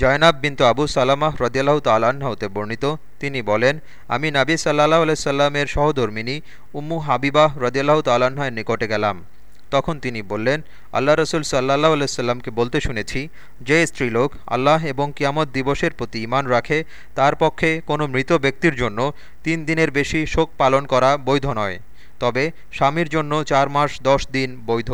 জয়নাব বিন্তু আবু সালামাহ রদিয়াল্লাহ তাল্লাহ্ন হতে বর্ণিত, তিনি বলেন, আমি নাবী সাল্লাহ আলাইসাল্লামের সহধর্মিনী উম্মু হাবিবাহ রদিয়াল্লাহ তাল্লাহ্নের নিকটে গেলাম। তখন তিনি বললেন, আল্লাহ রসুল সাল্লাহ আলাইসাল্লামকে বলতে শুনেছি, যে স্ত্রীলোক আল্লাহ এবং কিয়ামত দিবসের প্রতি ইমান রাখে, তার পক্ষে কোনো মৃত ব্যক্তির জন্য তিন দিনের বেশি শোক পালন করা বৈধ নয়। তবে স্বামীর জন্য চার মাস দশ দিন বৈধ।